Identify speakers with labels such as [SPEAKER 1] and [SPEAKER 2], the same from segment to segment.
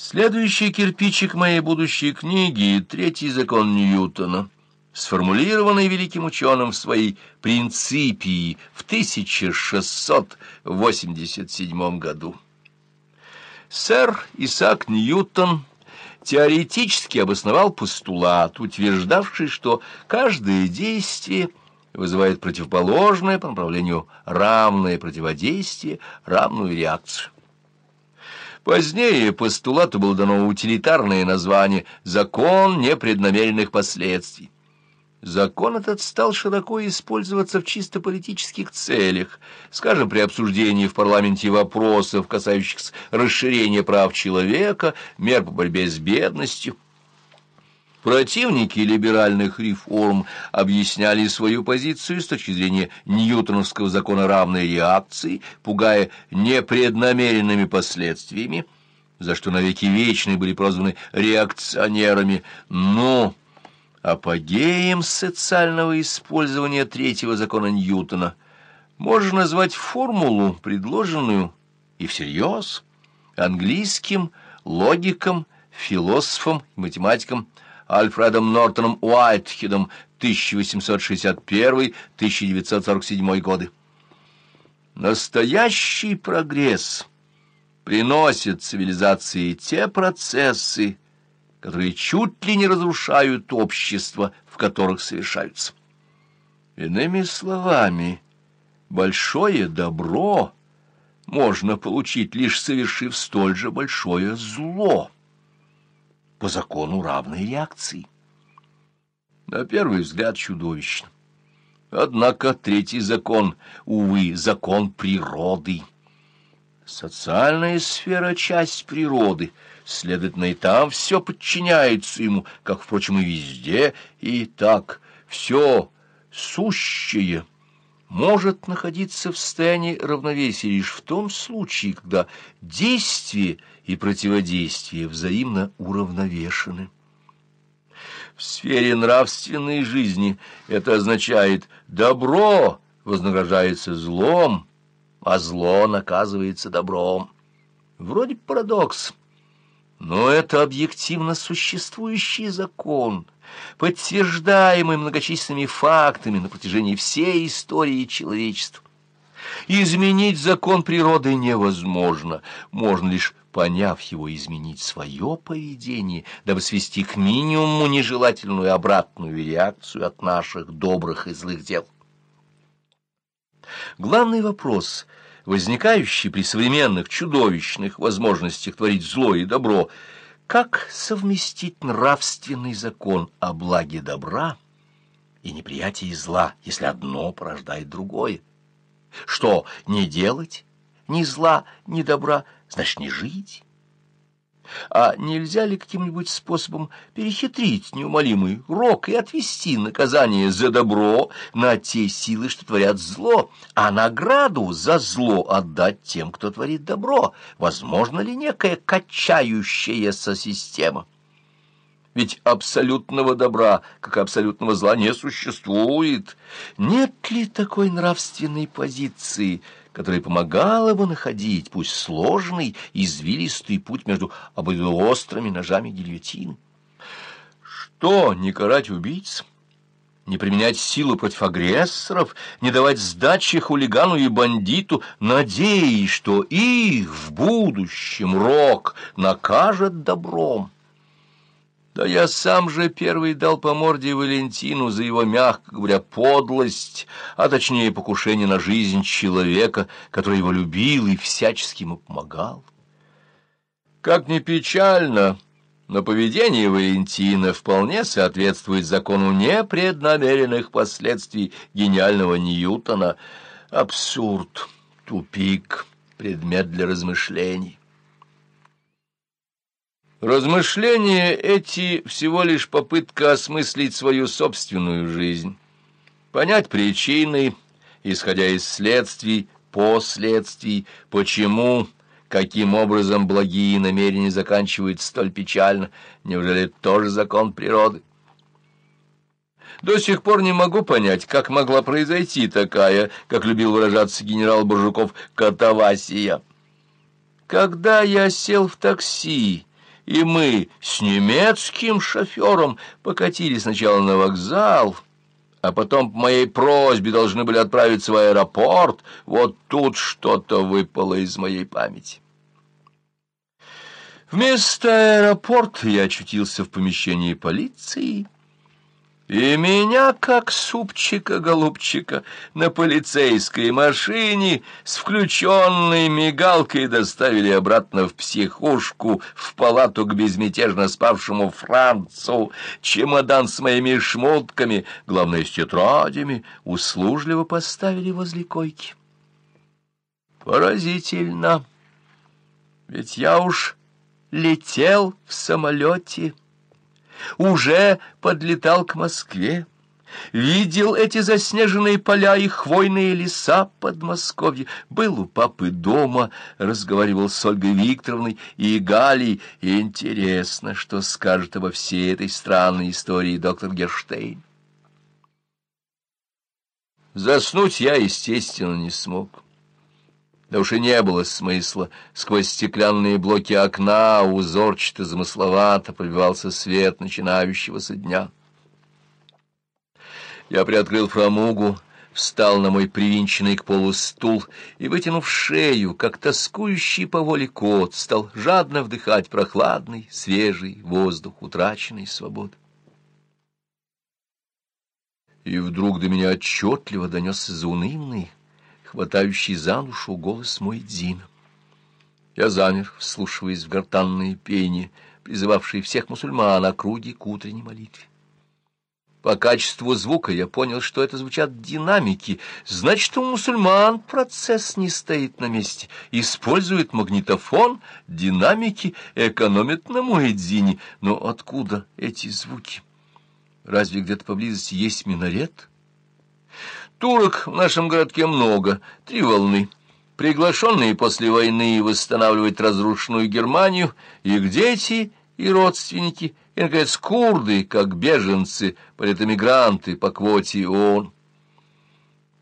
[SPEAKER 1] Следующий кирпичик моей будущей книги — третий закон Ньютона, сформулированный великим ученым в своей «Принципии» в 1687 году. Сэр Исаак Ньютон теоретически обосновал постулат, утверждавший, что каждое действие вызывает противоположное по направлению равное противодействие, равную реакцию. Позднее постулату было дано утилитарное название «закон непреднамеренных последствий». Закон этот стал широко использоваться в чисто политических целях, скажем, при обсуждении в парламенте вопросов, касающихся расширения прав человека, мер по борьбе с бедностью, Противники либеральных реформ объясняли свою позицию с точки зрения ньютоновского закона равной реакции, пугая непреднамеренными последствиями, за что навеки вечные были прозваны реакционерами, но апогеем социального использования третьего закона Ньютона можно назвать формулу, предложенную и всерьез английским логиком, философом и математиком Альфредом Нортоном Уайтхедом 1861-1947 годы. Настоящий прогресс приносит цивилизации те процессы, которые чуть ли не разрушают общество, в которых совершаются. Иными словами, большое добро можно получить, лишь совершив столь же большое зло по закону равной реакции. На первый взгляд чудовищно. Однако третий закон, увы, закон природы. Социальная сфера — часть природы, следовательно, и там все подчиняется ему, как, впрочем, и везде, и так все сущее может находиться в состоянии равновесия лишь в том случае, когда действие и противодействие взаимно уравновешены. В сфере нравственной жизни это означает «добро вознаграждается злом», а зло наказывается добром. Вроде парадокс, но это объективно существующий закон — подтверждаемый многочисленными фактами на протяжении всей истории человечества. Изменить закон природы невозможно, можно лишь поняв его, изменить свое поведение, дабы свести к минимуму нежелательную обратную реакцию от наших добрых и злых дел. Главный вопрос, возникающий при современных чудовищных возможностях творить зло и добро – как совместить нравственный закон о благе добра и неприятии зла, если одно порождает другое? Что, не делать ни зла, ни добра, значит, не жить? А нельзя ли каким-нибудь способом перехитрить неумолимый рок и отвести наказание за добро на те силы, что творят зло, а награду за зло отдать тем, кто творит добро? Возможно ли некая качающаяся система? Ведь абсолютного добра, как абсолютного зла, не существует. Нет ли такой нравственной позиции – которая помогала бы находить, пусть сложный, извилистый путь между обоюдоострыми ножами гильотины. Что, не карать убийц? Не применять силу против агрессоров, не давать сдачи хулигану и бандиту, надеясь, что их в будущем рок накажет добром. Да я сам же первый дал по морде Валентину за его, мягко говоря, подлость, а точнее покушение на жизнь человека, который его любил и всячески ему помогал. Как ни печально, но поведение Валентина вполне соответствует закону непреднамеренных последствий гениального Ньютона. Абсурд, тупик, предмет для размышлений. Размышления эти всего лишь попытка осмыслить свою собственную жизнь, понять причины, исходя из следствий, последствий, почему, каким образом благие намерения заканчиваются столь печально, неужели это тоже закон природы? До сих пор не могу понять, как могла произойти такая, как любил выражаться генерал Божуков, катавасия. Когда я сел в такси, и мы с немецким шофером покатили сначала на вокзал, а потом по моей просьбе должны были отправиться в аэропорт, вот тут что-то выпало из моей памяти. Вместо аэропорта я очутился в помещении полиции, и меня, как супчика-голубчика, на полицейской машине с включенной мигалкой доставили обратно в психушку, в палату к безмятежно спавшему Францу. Чемодан с моими шмотками, главное, с тетрадями, услужливо поставили возле койки. Поразительно, ведь я уж летел в самолете уже подлетал к Москве, видел эти заснеженные поля и хвойные леса Подмосковья, был у папы дома, разговаривал с Ольгой Викторовной и Галей, и интересно, что скажет обо всей этой странной истории доктор Герштейн. Заснуть я, естественно, не смог. Да уж и не было смысла. Сквозь стеклянные блоки окна узорчато-замысловато пробивался свет начинающегося дня. Я приоткрыл фрамугу, встал на мой привинченный к полу стул и, вытянув шею, как тоскующий по воле кот, стал жадно вдыхать прохладный, свежий воздух утраченной свободы. И вдруг до меня отчетливо донесся заунывный, хватающий за душу голос мой Дина. Я замер, вслушиваясь в гортанные пение, призывавшие всех мусульман округи к утренней молитве. По качеству звука я понял, что это звучат динамики. Значит, у мусульман процесс не стоит на месте. Используют магнитофон, динамики, экономят на муэдзине. Но откуда эти звуки? Разве где-то поблизости есть минарет? Турок в нашем городке много, три волны. Приглашенные после войны восстанавливать разрушенную Германию, их дети и родственники, и, наконец, курды, как беженцы, политэмигранты по квоте ООН.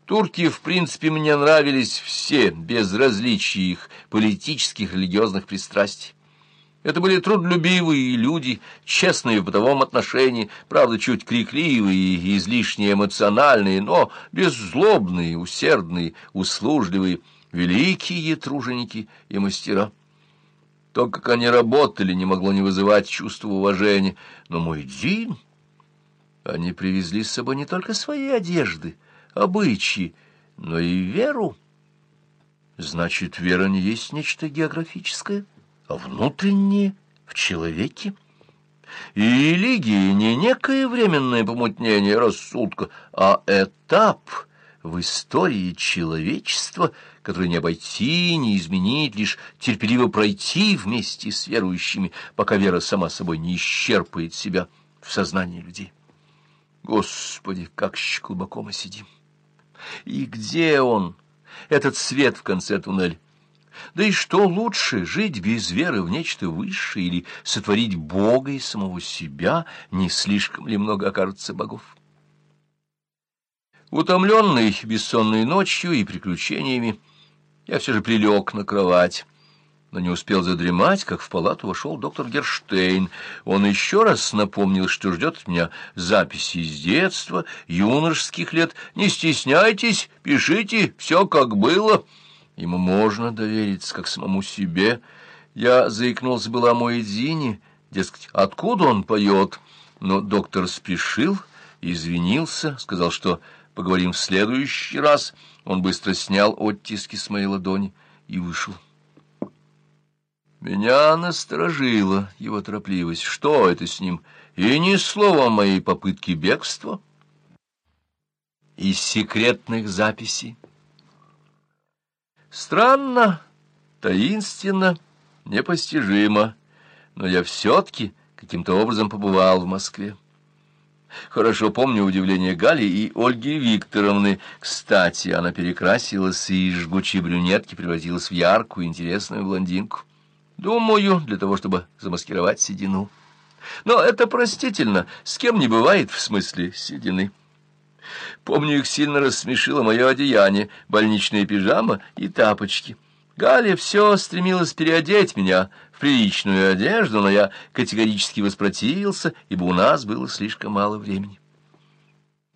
[SPEAKER 1] Турки, в принципе, мне нравились все, без различия их политических религиозных пристрастий. Это были трудолюбивые люди, честные в бытовом отношении, правда, чуть крикливые и излишне эмоциональные, но беззлобные, усердные, услужливые, великие труженики и мастера. То, как они работали, не могло не вызывать чувства уважения. Но мой Дин... Они привезли с собой не только свои одежды, обычаи, но и веру. Значит, вера не есть нечто географическое внутреннее в человеке. И религия не некое временное помутнение рассудка, а этап в истории человечества, который не обойти, не изменить, лишь терпеливо пройти вместе с верующими, пока вера сама собой не исчерпает себя в сознании людей. Господи, как глубоко мы сидим! И где он, этот свет в конце туннеля? Да и что лучше, жить без веры в нечто высшее или сотворить Бога и самого себя, не слишком ли много окажется богов? Утомленный бессонной ночью и приключениями, я все же прилег на кровать, но не успел задремать, как в палату вошел доктор Герштейн. Он еще раз напомнил, что ждет от меня записи из детства, юношеских лет. «Не стесняйтесь, пишите, все как было». Ему можно довериться, как самому себе. Я заикнулся было о Моэдзине, дескать, откуда он поет, но доктор спешил, извинился, сказал, что поговорим в следующий раз. Он быстро снял оттиски с моей ладони и вышел. Меня насторожило его торопливость. Что это с ним? И ни слова о моей попытке бегства. Из секретных записей. Странно, таинственно, непостижимо, но я все-таки каким-то образом побывал в Москве. Хорошо помню удивление Гали и Ольги Викторовны. Кстати, она перекрасилась и из жгучей брюнетки превратилась в яркую, интересную блондинку. Думаю, для того, чтобы замаскировать седину. Но это простительно, с кем не бывает в смысле седины. Помню, их сильно рассмешило мое одеяние, больничная пижама и тапочки. Галя все стремилась переодеть меня в приличную одежду, но я категорически воспротивился, ибо у нас было слишком мало времени.